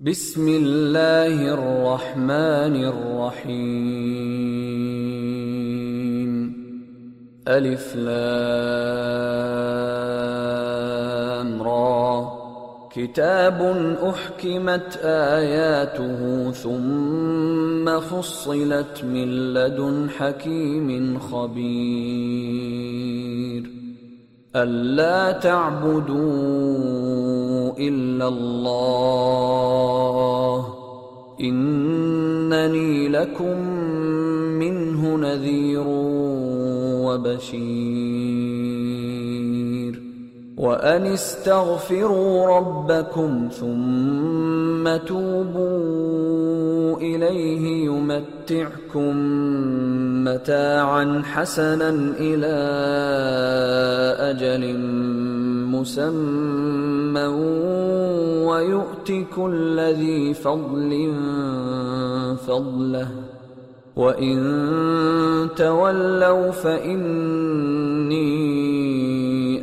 بسم الله الرحمن الرحيم. ألف لام را. كتاب أحكمت آياته ثم فصلت من لدن حكيم خبير. ألا تعبدوا إلا الله. إنني لكم منه نذير وبشير. وأن استغفروا ربكم ثم توبوا إليه يمتعكم متاعا حسنا إلى أجل مسمى ويؤت كل ذي فضل فضله وإن تولوا فإني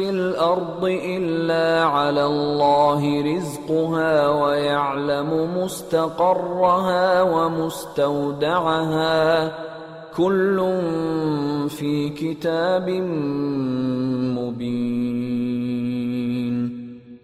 في الأرض إلا على الله رزقها ويعلم مستقرها ومستودعها. كل في كتاب مبين.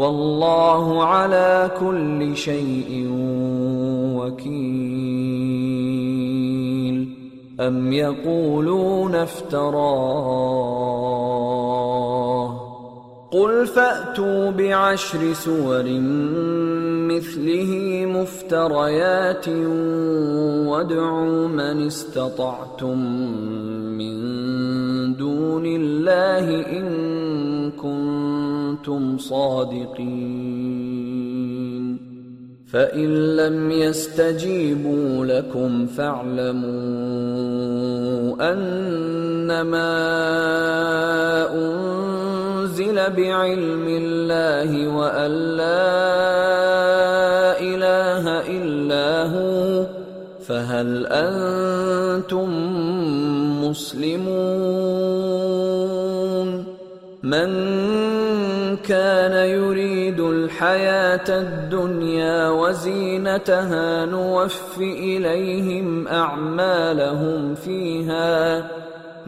والله على كل شيء وكيل. أم يقولون افتراه؟ قل فاتوا بعشر سور مثله مفتريات وادعوا من استطعتم من دون الله ان كنتم صادقين فان لم يستجيبوا لكم فاعلموا انما أنزل بعلم الله وأن لا فهل أنتم مسلمون؟ من كان يريد الحياة الدنيا وزينتها نوف إليهم أعمالهم فيها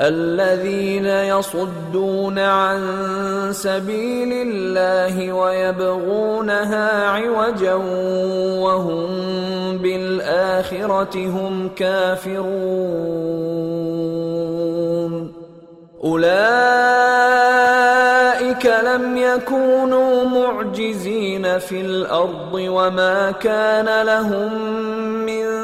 الذين يصدون عن سبيل الله ويبغونها عوجا وهم بالآخرة هم كافرون. أولئك لم يكونوا معجزين في الأرض وما كان لهم من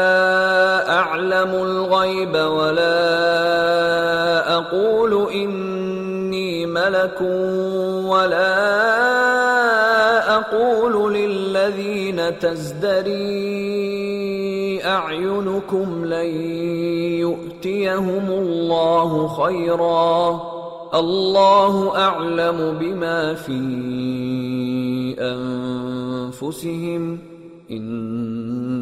أعلم الغيب ولا أقول إني ملك ولا أقول للذين تزدري أعينكم لن يؤتيهم الله خيرا الله أعلم بما في أنفسهم إني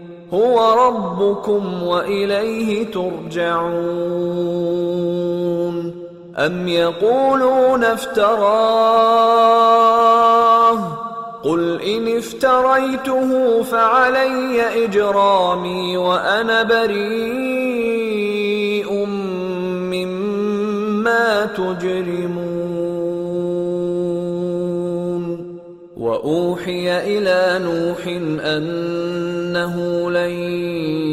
هو ربكم وإليه ترجعون. أم يقولون افتراه؟ قل إن افتريته فعلي إجرامي وأنا بريء مما تجرمون. وأوحي إلى نوح إنه لن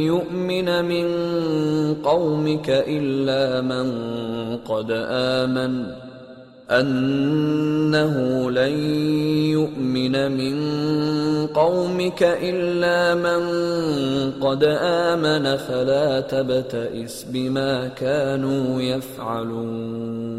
يؤمن من قومك إلا من قد آمن. أنه لن يؤمن من قومك إلا من قد آمن فلا تبتئس بما كانوا يفعلون.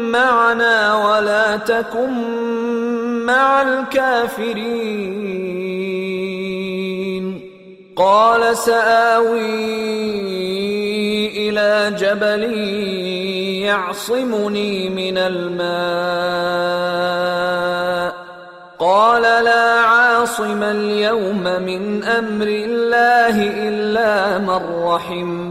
معنا ولا تكن مع الكافرين. قال سآوي إلى جبل يعصمني من الماء. قال لا عاصم اليوم من أمر الله إلا من رحم.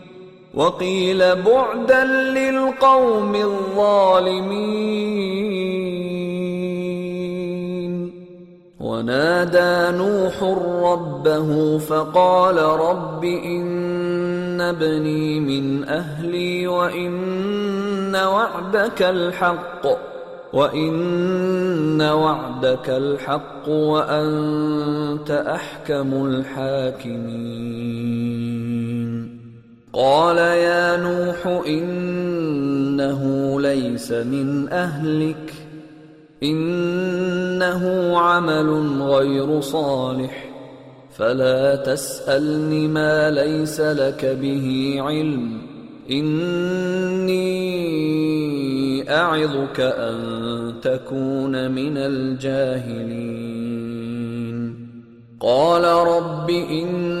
وقيل بعدا للقوم الظالمين. ونادى نوح ربه فقال رب إن ابني من أهلي وإن وعدك الحق وإن وعدك الحق وأنت أحكم الحاكمين. قال يا نوح إنه ليس من أهلك إنه عمل غير صالح فلا تسألني ما ليس لك به علم إني أعظك أن تكون من الجاهلين. قال رب اني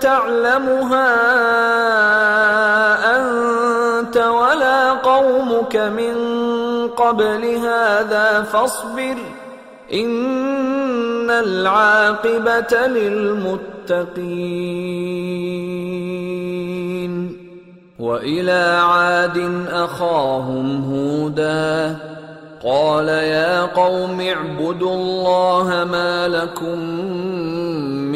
تعلمها أنت ولا قومك من قبل هذا فاصبر إن العاقبة للمتقين وإلى عاد أخاهم هودا قال يا قوم اعبدوا الله ما لكم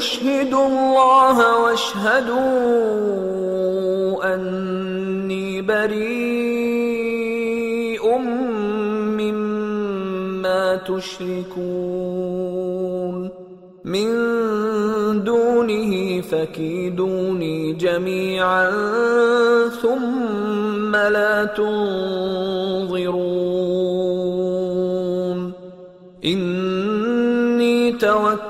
اشهدوا الله واشهدوا أني بريء مما تشركون. من دونه فكيدوني جميعا ثم لا تنظرون. إني توكلت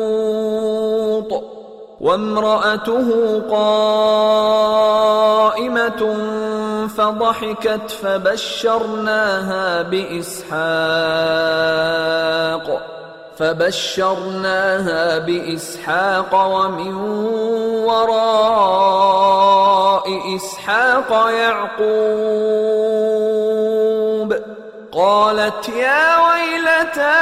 وامرأته قائمة فضحكت فبشرناها بإسحاق فبشرناها بإسحاق ومن وراء إسحاق يعقوب قالت يا ويلتى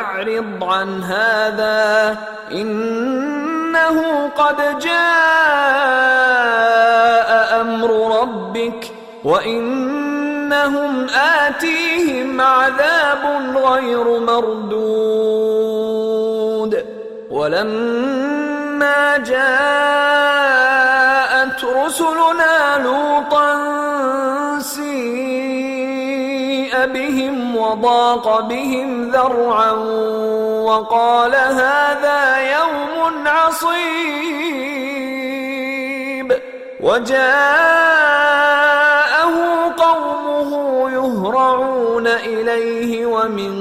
أعرض عن هذا. إنه قد جاء أمر ربك وإنهم آتيهم عذاب غير مردود. ولما جاءت رسلنا لوطا سيء بهم وضاق بهم ذرعا وقال هذا يوم عصيب. وجاءه قومه يهرعون إليه ومن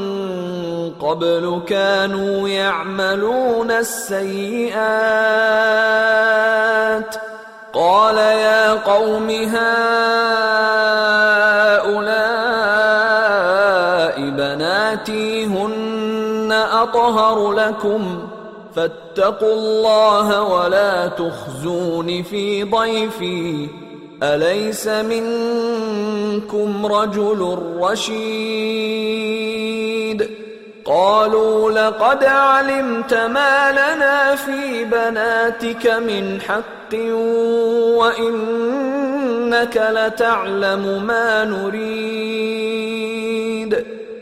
قبل كانوا يعملون السيئات. قال يا قوم هؤلاء بناتي هن أطهر لكم فاتقوا الله ولا تخزون في ضيفي أليس منكم رجل رشيد؟ قالوا لقد علمت ما لنا في بناتك من حق وإنك لتعلم ما نريد.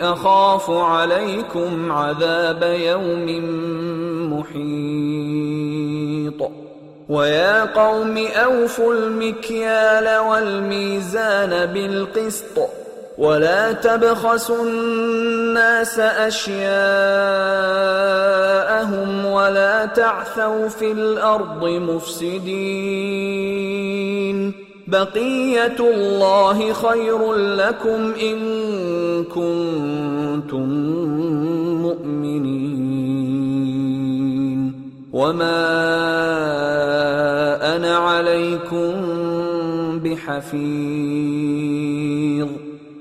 أخاف عليكم عذاب يوم محيط. ويا قوم أوفوا المكيال والميزان بالقسط. ولا تبخسوا الناس أشياءهم ولا تعثوا في الأرض مفسدين. بقية الله خير لكم إن كنتم مؤمنين. وما أنا عليكم بحفيظ.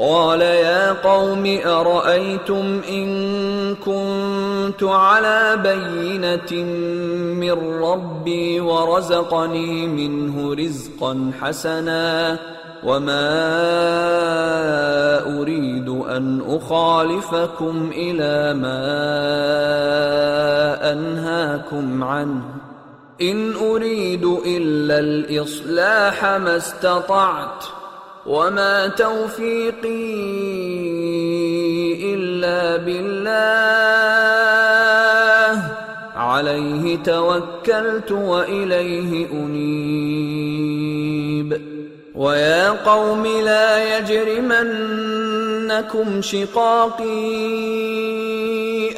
قال يا قوم أرأيتم إن كنت على بينة من ربي ورزقني منه رزقا حسنا وما أريد أن أخالفكم إلى ما أنهاكم عنه إن أريد إلا الإصلاح ما استطعت وما توفيقي الا بالله عليه توكلت واليه انيب ويا قوم لا يجرمنكم شقاقي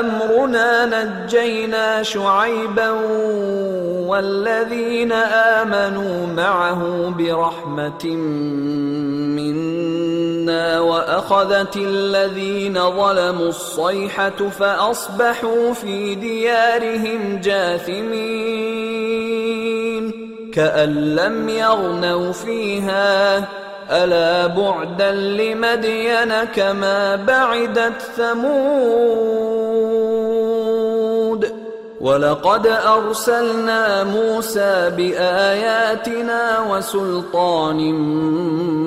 امرنا نجينا شعيبا والذين آمنوا معه برحمة منا وأخذت الذين ظلموا الصيحة فأصبحوا في ديارهم جاثمين كأن لم يغنوا فيها ألا بعدا لمدين كما بعدت ثمود ولقد أرسلنا موسى بآياتنا وسلطان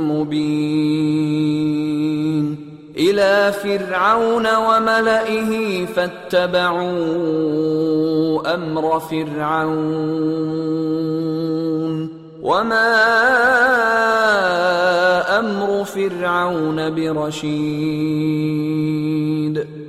مبين إلى فرعون وملئه فاتبعوا أمر فرعون وما أمر فرعون برشيد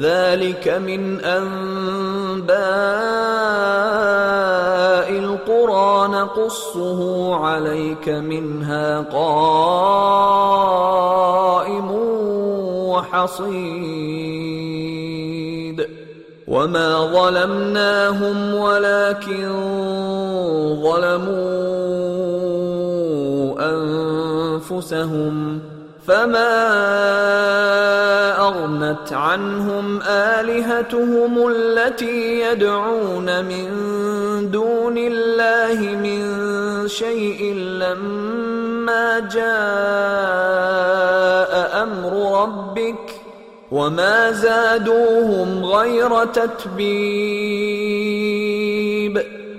ذلك من أنباء القرى نقصه عليك منها قائم وحصيد. وما ظلمناهم ولكن ظلموا أنفسهم. فما اغنت عنهم الهتهم التي يدعون من دون الله من شيء لما جاء أمر ربك وما زادوهم غير تتبيب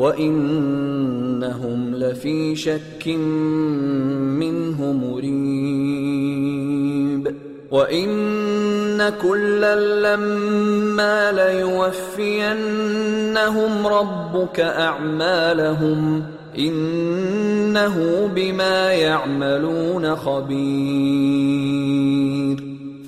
وإنهم لفي شك منه مريب. وإن كلا لما ليوفينهم ربك أعمالهم إنه بما يعملون خبير.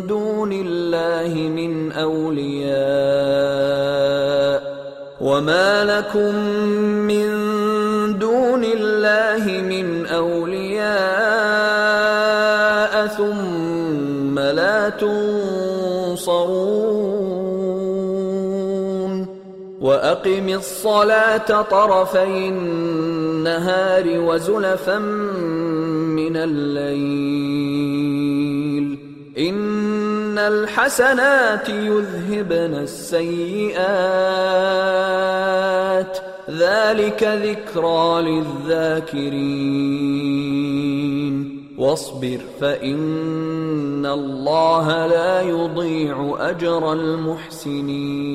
دون الله من أولياء وما لكم من دون الله من أولياء ثم لا تنصرون وأقم الصلاة طرفي النهار وزلفا من الليل الحسنات يذهبن السيئات. ذلك ذكرى للذاكرين. واصبر فإن الله لا يضيع أجر المحسنين.